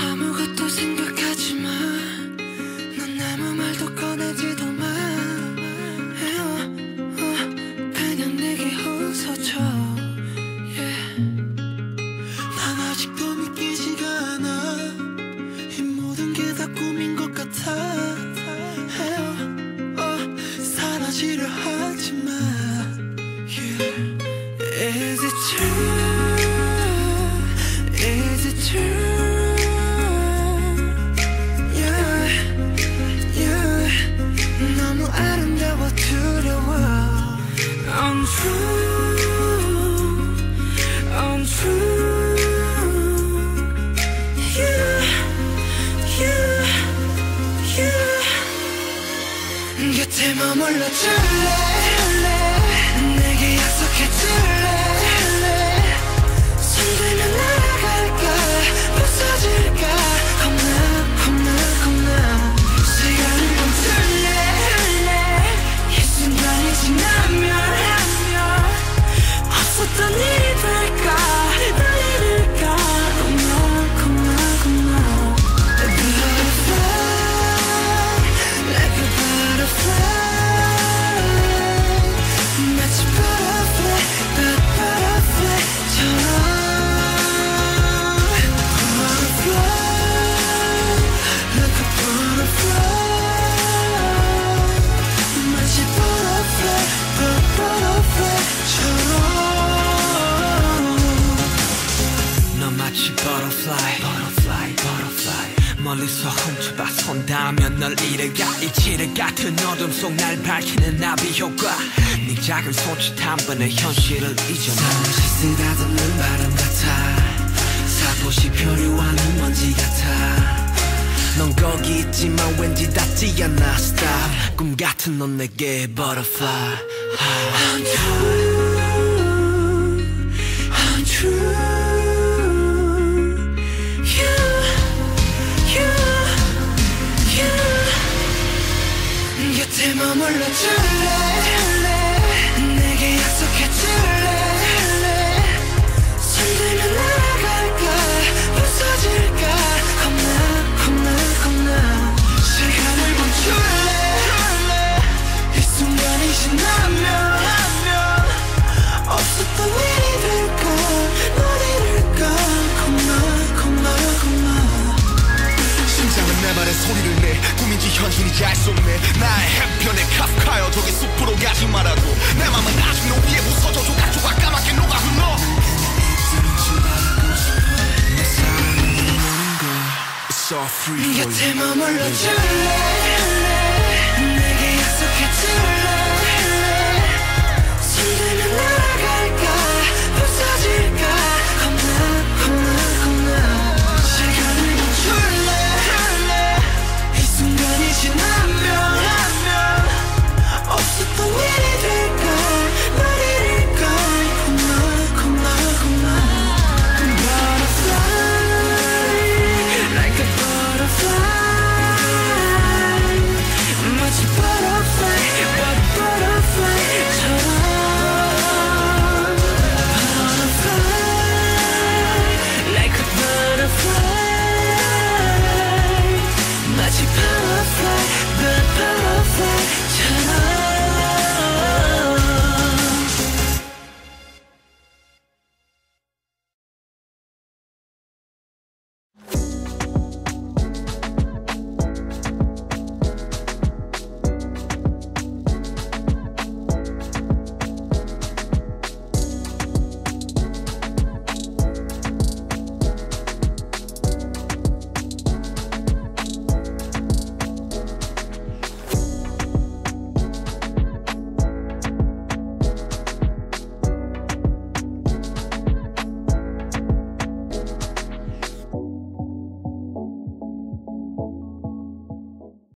아무것도 생각하지 마. 넌 아무 말도 꺼내지도 마. 어, 그냥 내게 웃어줘. 아직도 믿기지가 않아. 이 모든 게 다 꿈인 것 같아. 어, 사라지려 하지 마. Yeah. Is it true? 곁에 머물러 줄래? 내게 약속해 줄래? 멀리서 훔쳐봐. 손닿으면 널 잃어가 이치를 같은 어둠 속 날 밝히는 나비 효과. 네 작은 손짓 한 번에 현실을 잊어놔. 쓰다듬는 바람 같아. 살포시 표류하는 먼지 같아. 넌 거기 있지만 왠지 닿지 않아. Stop. 꿈 같은 넌 내게 butterfly. Untrue 소리를 내. 꿈인지 알수 없네. 나의 해변에 카프카여 저기 숲으로 가지 말아도 내 맘은 아직 너 위에 부서져 조각조각 까맣게 녹아 흘러 for you. 곁에 머물러 줄래